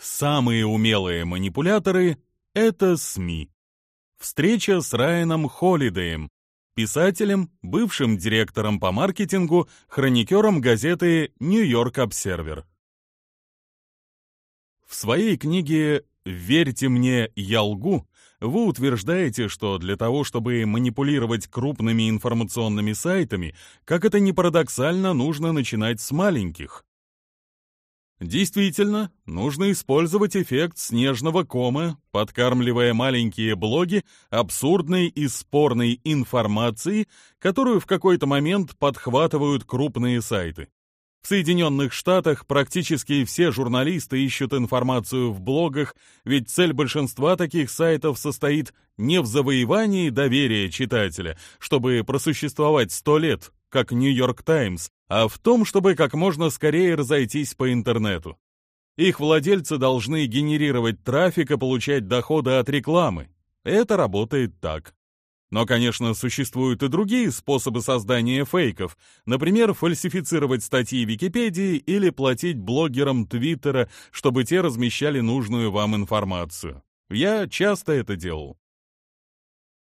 Самые умелые манипуляторы — это СМИ. Встреча с Райаном Холидеем, писателем, бывшим директором по маркетингу, хроникером газеты «Нью-Йорк Обсервер». В своей книге «Верьте мне, я лгу» вы утверждаете, что для того, чтобы манипулировать крупными информационными сайтами, как это ни парадоксально, нужно начинать с маленьких. Действительно, нужно использовать эффект снежного кома, подкармливая маленькие блоги абсурдной и спорной информацией, которую в какой-то момент подхватывают крупные сайты. В Соединенных Штатах практически все журналисты ищут информацию в блогах, ведь цель большинства таких сайтов состоит не в завоевании доверия читателя, чтобы просуществовать сто лет, как Нью-Йорк Таймс, а в том, чтобы как можно скорее разойтись по интернету. Их владельцы должны генерировать трафик и получать доходы от рекламы. Это работает так. Но, конечно, существуют и другие способы создания фейков, например, фальсифицировать статьи Википедии или платить блогерам Твиттера, чтобы те размещали нужную вам информацию. Я часто это делал.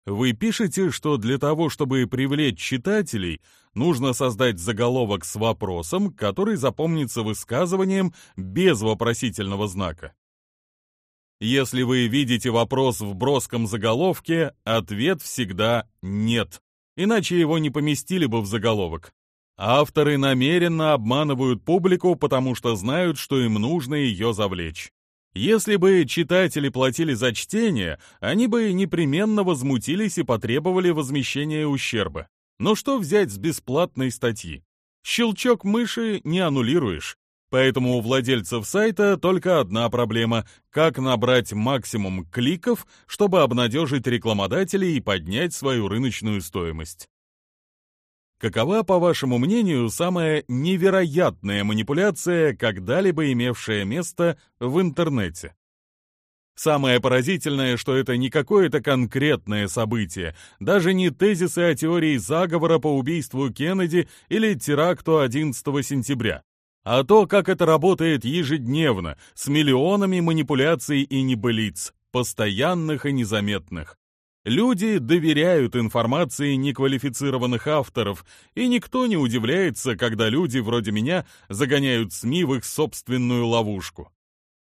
Вы пишете, что для того, чтобы привлечь читателей, нужно создать заголовок с вопросом, который запомнится высказыванием без вопросительного знака. Если вы видите вопрос в броском заголовке, ответ всегда «нет», иначе его не поместили бы в заголовок. Авторы намеренно обманывают публику, потому что знают, что им нужно ее завлечь. Если бы читатели платили за чтение, они бы непременно возмутились и потребовали возмещения ущерба. Но что взять с бесплатной статьи? Щелчок мыши не аннулируешь. Поэтому у владельцев сайта только одна проблема – как набрать максимум кликов, чтобы обнадежить рекламодателей и поднять свою рыночную стоимость. Какова, по вашему мнению, самая невероятная манипуляция, когда-либо имевшая место в интернете? Самое поразительное, что это не какое-то конкретное событие, даже не тезисы о теории заговора по убийству Кеннеди или теракту 11 сентября а то, как это работает ежедневно, с миллионами манипуляций и небылиц, постоянных и незаметных. Люди доверяют информации неквалифицированных авторов, и никто не удивляется, когда люди вроде меня загоняют СМИ в их собственную ловушку.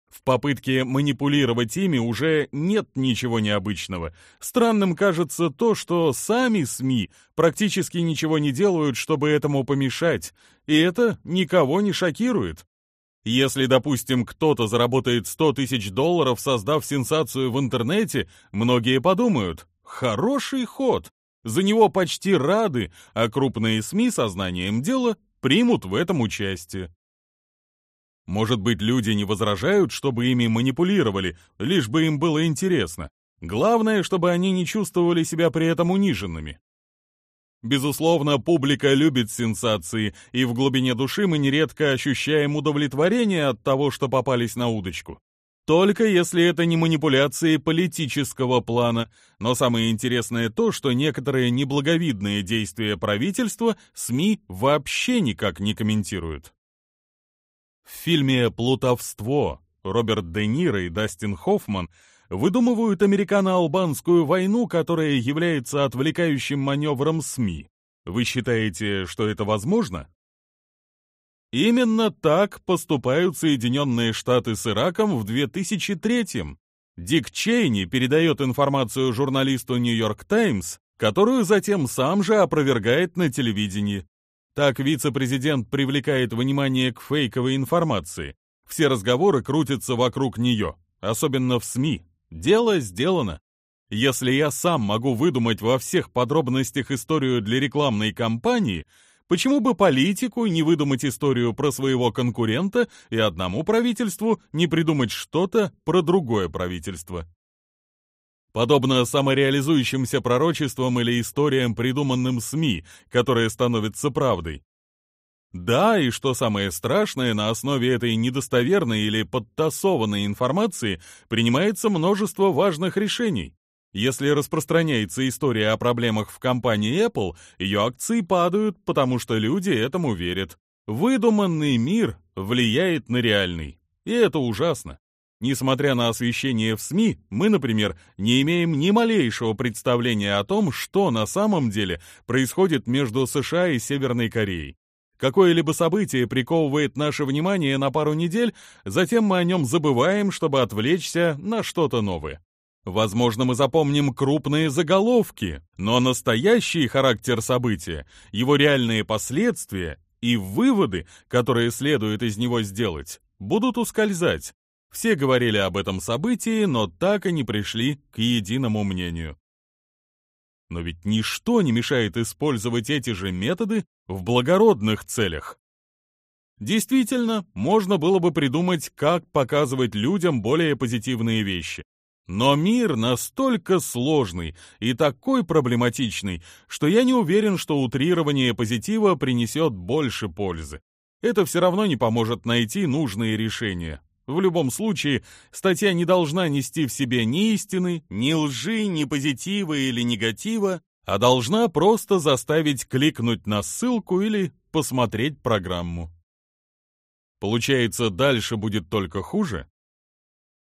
В попытке манипулировать ими уже нет ничего необычного. Странным кажется то, что сами СМИ практически ничего не делают, чтобы этому помешать, и это никого не шокирует. Если, допустим, кто-то заработает 100 тысяч долларов, создав сенсацию в интернете, многие подумают «хороший ход», за него почти рады, а крупные СМИ сознанием дела примут в этом участие. Может быть, люди не возражают, чтобы ими манипулировали, лишь бы им было интересно. Главное, чтобы они не чувствовали себя при этом униженными. Безусловно, публика любит сенсации, и в глубине души мы нередко ощущаем удовлетворение от того, что попались на удочку. Только если это не манипуляции политического плана. Но самое интересное то, что некоторые неблаговидные действия правительства СМИ вообще никак не комментируют. В фильме «Плутовство» Роберт Де Ниро и Дастин Хоффман выдумывают американо-албанскую войну, которая является отвлекающим маневром СМИ. Вы считаете, что это возможно? Именно так поступают Соединенные Штаты с Ираком в 2003-м. Дик Чейни передает информацию журналисту «Нью-Йорк Таймс», которую затем сам же опровергает на телевидении. Так вице-президент привлекает внимание к фейковой информации. Все разговоры крутятся вокруг нее, особенно в СМИ. Дело сделано. Если я сам могу выдумать во всех подробностях историю для рекламной кампании, почему бы политику не выдумать историю про своего конкурента и одному правительству не придумать что-то про другое правительство? Подобно самореализующимся пророчествам или историям, придуманным СМИ, которые становятся правдой. Да, и что самое страшное, на основе этой недостоверной или подтасованной информации принимается множество важных решений. Если распространяется история о проблемах в компании Apple, ее акции падают, потому что люди этому верят. Выдуманный мир влияет на реальный. И это ужасно. Несмотря на освещение в СМИ, мы, например, не имеем ни малейшего представления о том, что на самом деле происходит между США и Северной Кореей. Какое-либо событие приковывает наше внимание на пару недель, затем мы о нем забываем, чтобы отвлечься на что-то новое. Возможно, мы запомним крупные заголовки, но настоящий характер события, его реальные последствия и выводы, которые следует из него сделать, будут ускользать. Все говорили об этом событии, но так и не пришли к единому мнению. Но ведь ничто не мешает использовать эти же методы в благородных целях. Действительно, можно было бы придумать, как показывать людям более позитивные вещи. Но мир настолько сложный и такой проблематичный, что я не уверен, что утрирование позитива принесет больше пользы. Это все равно не поможет найти нужные решения. В любом случае, статья не должна нести в себе ни истины, ни лжи, ни позитива или негатива, а должна просто заставить кликнуть на ссылку или посмотреть программу. Получается, дальше будет только хуже?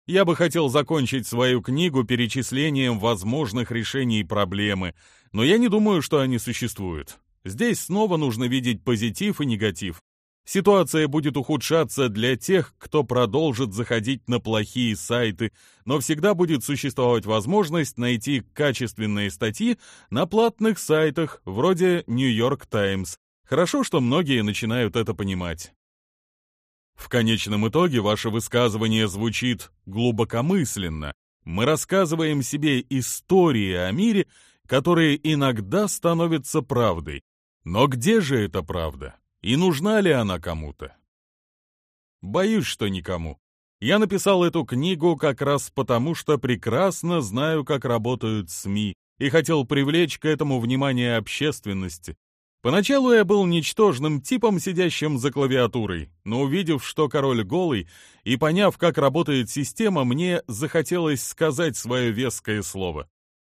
Я бы хотел закончить свою книгу перечислением возможных решений проблемы, но я не думаю, что они существуют. Здесь снова нужно видеть позитив и негатив. Ситуация будет ухудшаться для тех, кто продолжит заходить на плохие сайты, но всегда будет существовать возможность найти качественные статьи на платных сайтах, вроде New York Times. Хорошо, что многие начинают это понимать. В конечном итоге ваше высказывание звучит глубокомысленно. Мы рассказываем себе истории о мире, которые иногда становятся правдой. Но где же эта правда? И нужна ли она кому-то? Боюсь, что никому. Я написал эту книгу как раз потому, что прекрасно знаю, как работают СМИ, и хотел привлечь к этому внимание общественности. Поначалу я был ничтожным типом, сидящим за клавиатурой, но увидев, что король голый, и поняв, как работает система, мне захотелось сказать свое веское слово.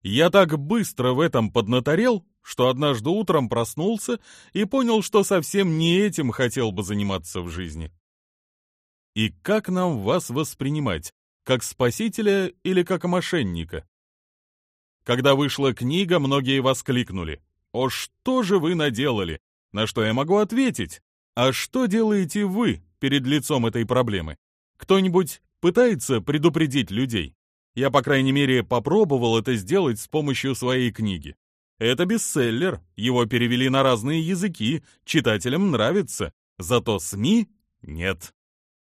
Я так быстро в этом поднаторел, что однажды утром проснулся и понял, что совсем не этим хотел бы заниматься в жизни. И как нам вас воспринимать? Как спасителя или как мошенника? Когда вышла книга, многие воскликнули. «О, что же вы наделали?» На что я могу ответить? А что делаете вы перед лицом этой проблемы? Кто-нибудь пытается предупредить людей? Я, по крайней мере, попробовал это сделать с помощью своей книги. Это бестселлер, его перевели на разные языки, читателям нравится, зато СМИ нет.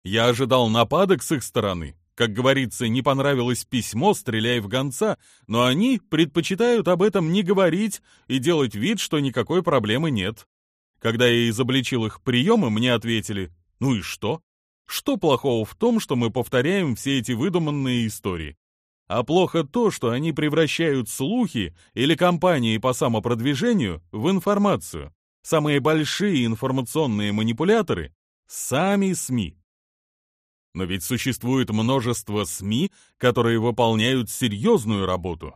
Я ожидал нападок с их стороны. Как говорится, не понравилось письмо, стреляй в гонца, но они предпочитают об этом не говорить и делать вид, что никакой проблемы нет. Когда я изобличил их приемы, мне ответили, ну и что? Что плохого в том, что мы повторяем все эти выдуманные истории? А плохо то, что они превращают слухи или кампании по самопродвижению в информацию. Самые большие информационные манипуляторы – сами СМИ. Но ведь существует множество СМИ, которые выполняют серьезную работу.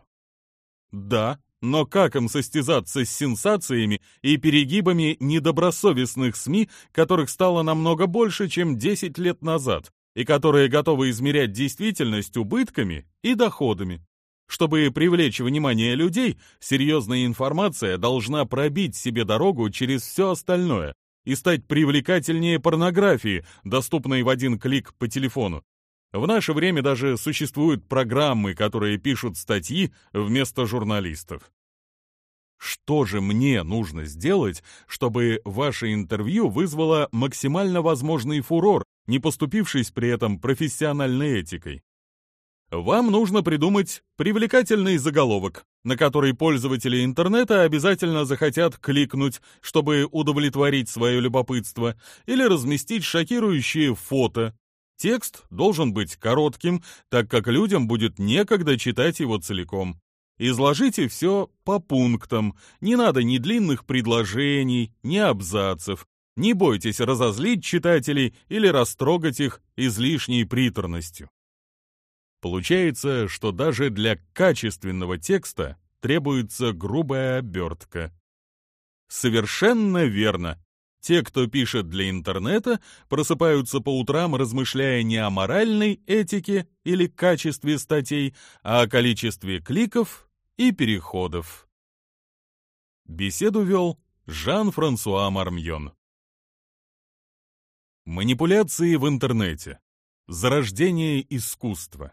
Да, но как им состязаться с сенсациями и перегибами недобросовестных СМИ, которых стало намного больше, чем 10 лет назад? и которые готовы измерять действительность убытками и доходами. Чтобы привлечь внимание людей, серьезная информация должна пробить себе дорогу через все остальное и стать привлекательнее порнографии, доступной в один клик по телефону. В наше время даже существуют программы, которые пишут статьи вместо журналистов. Что же мне нужно сделать, чтобы ваше интервью вызвало максимально возможный фурор не поступившись при этом профессиональной этикой. Вам нужно придумать привлекательный заголовок, на который пользователи интернета обязательно захотят кликнуть, чтобы удовлетворить свое любопытство, или разместить шокирующие фото. Текст должен быть коротким, так как людям будет некогда читать его целиком. Изложите все по пунктам, не надо ни длинных предложений, ни абзацев. Не бойтесь разозлить читателей или растрогать их излишней приторностью. Получается, что даже для качественного текста требуется грубая обертка. Совершенно верно. Те, кто пишет для интернета, просыпаются по утрам, размышляя не о моральной этике или качестве статей, а о количестве кликов и переходов. Беседу вел Жан-Франсуа Мармьон. Манипуляции в интернете. Зарождение искусства.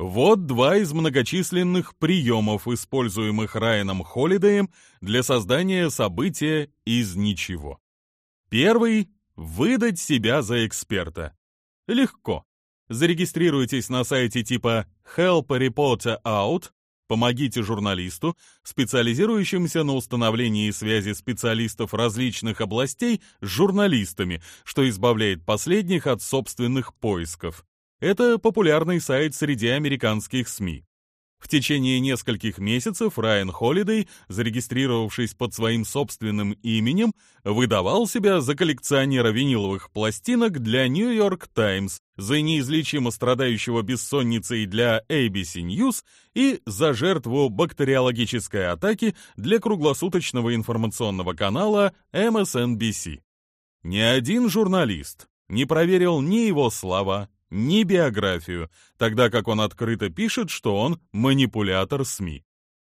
Вот два из многочисленных приемов, используемых Райаном Холидеем для создания события из ничего. Первый — выдать себя за эксперта. Легко. Зарегистрируйтесь на сайте типа Help a Reporter Out, помогите журналисту, специализирующимся на установлении связи специалистов различных областей с журналистами, что избавляет последних от собственных поисков. Это популярный сайт среди американских СМИ. В течение нескольких месяцев Райан Холидей, зарегистрировавшись под своим собственным именем, выдавал себя за коллекционера виниловых пластинок для New York Times, за неизлечимо страдающего бессонницей для ABC News и за жертву бактериологической атаки для круглосуточного информационного канала MSNBC. Ни один журналист не проверил ни его слова, ни биографию, тогда как он открыто пишет, что он манипулятор СМИ.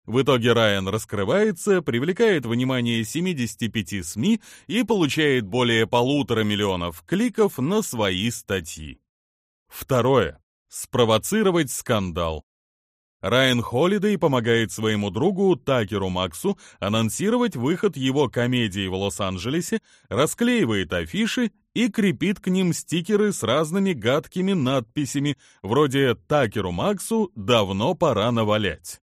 В итоге Райан раскрывается, привлекает внимание 75 СМИ и получает более полутора миллионов кликов на свои статьи. Второе. Спровоцировать скандал. Райан Холидей помогает своему другу Такеру Максу анонсировать выход его комедии в Лос-Анджелесе, расклеивает афиши и крепит к ним стикеры с разными гадкими надписями, вроде «Такеру Максу давно пора навалять».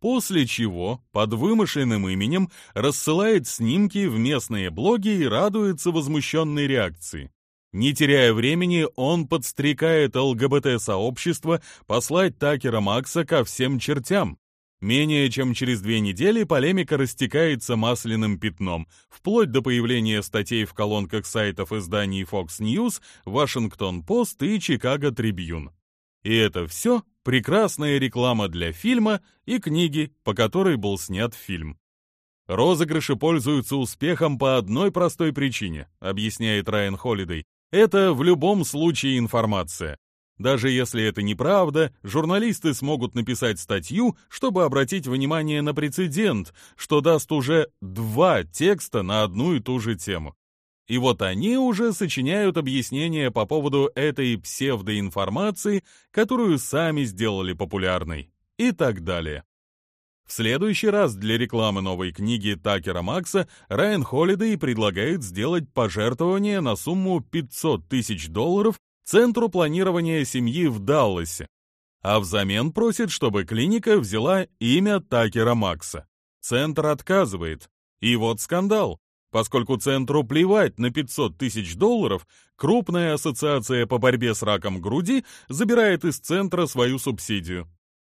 После чего под вымышленным именем рассылает снимки в местные блоги и радуется возмущенной реакции. Не теряя времени, он подстрекает ЛГБТ-сообщество послать Такера Макса ко всем чертям. Менее чем через две недели полемика растекается масляным пятном, вплоть до появления статей в колонках сайтов изданий Fox News, Washington Post и Chicago Tribune. И это все прекрасная реклама для фильма и книги, по которой был снят фильм. Розыгрыши пользуются успехом по одной простой причине, объясняет Райан Холидей. Это в любом случае информация. Даже если это неправда, журналисты смогут написать статью, чтобы обратить внимание на прецедент, что даст уже два текста на одну и ту же тему. И вот они уже сочиняют объяснения по поводу этой псевдоинформации, которую сами сделали популярной, и так далее. В следующий раз для рекламы новой книги Такера Макса Райан Холидей предлагает сделать пожертвование на сумму 500 тысяч долларов Центру планирования семьи в Далласе, а взамен просит, чтобы клиника взяла имя Такера Макса. Центр отказывает. И вот скандал. Поскольку центру плевать на 500 тысяч долларов, крупная ассоциация по борьбе с раком груди забирает из центра свою субсидию.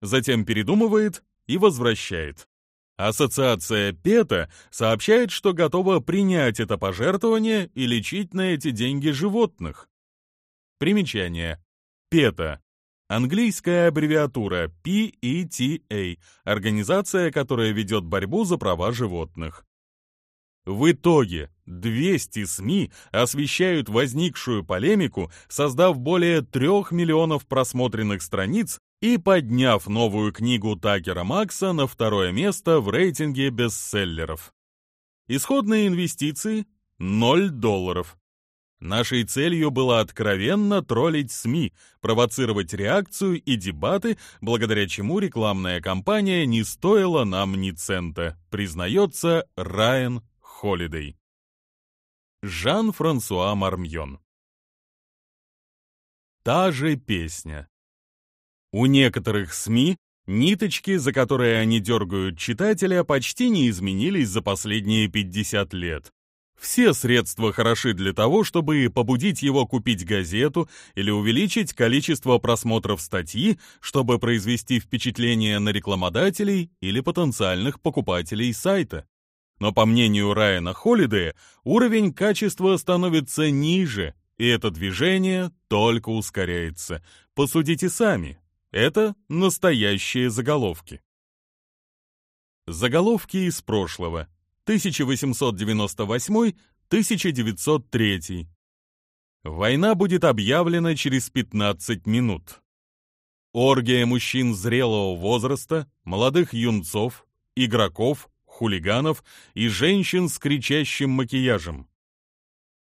Затем передумывает и возвращает. Ассоциация ПЕТА сообщает, что готова принять это пожертвование и лечить на эти деньги животных. Примечание. ПЕТА. Английская аббревиатура PETA, организация, которая ведет борьбу за права животных. В итоге 200 СМИ освещают возникшую полемику, создав более 3 миллионов просмотренных страниц и подняв новую книгу Такера Макса на второе место в рейтинге бестселлеров. Исходные инвестиции – 0 долларов. Нашей целью было откровенно троллить СМИ, провоцировать реакцию и дебаты, благодаря чему рекламная кампания не стоила нам ни цента, признается Райан Холидей. Жан-Франсуа Мармьон Та же песня. У некоторых СМИ ниточки, за которые они дергают читателя, почти не изменились за последние 50 лет. Все средства хороши для того, чтобы побудить его купить газету или увеличить количество просмотров статьи, чтобы произвести впечатление на рекламодателей или потенциальных покупателей сайта. Но по мнению Райана Холидея, уровень качества становится ниже, и это движение только ускоряется. Посудите сами, это настоящие заголовки. Заголовки из прошлого. 1898 1903. Война будет объявлена через 15 минут. Оргия мужчин зрелого возраста, молодых юнцов, игроков, хулиганов и женщин с кричащим макияжем.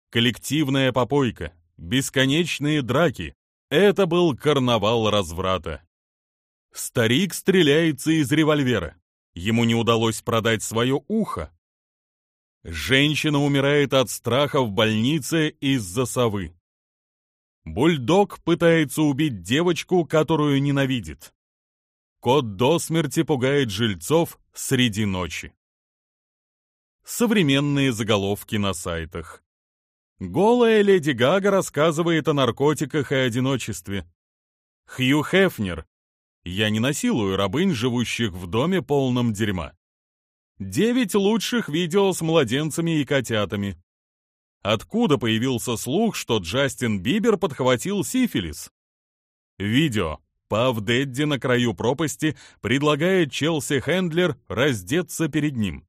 Коллективная попойка, бесконечные драки — это был карнавал разврата. Старик стреляется из револьвера. Ему не удалось продать свое ухо. Женщина умирает от страха в больнице из-за совы. Бульдог пытается убить девочку, которую ненавидит. Кот до смерти пугает жильцов среди ночи. Современные заголовки на сайтах. Голая леди Гага рассказывает о наркотиках и одиночестве. Хью Хефнер я не насилую рабынь, живущих в доме полном дерьма. Девять лучших видео с младенцами и котятами. Откуда появился слух, что Джастин Бибер подхватил сифилис? Видео. Пав Дэдди на краю пропасти предлагает Челси Хендлер раздеться перед ним.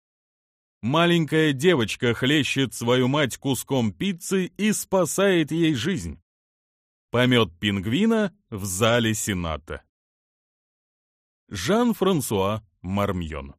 Маленькая девочка хлещет свою мать куском пиццы и спасает ей жизнь. Помет пингвина в зале Сената. Жан-Франсуа Мармьон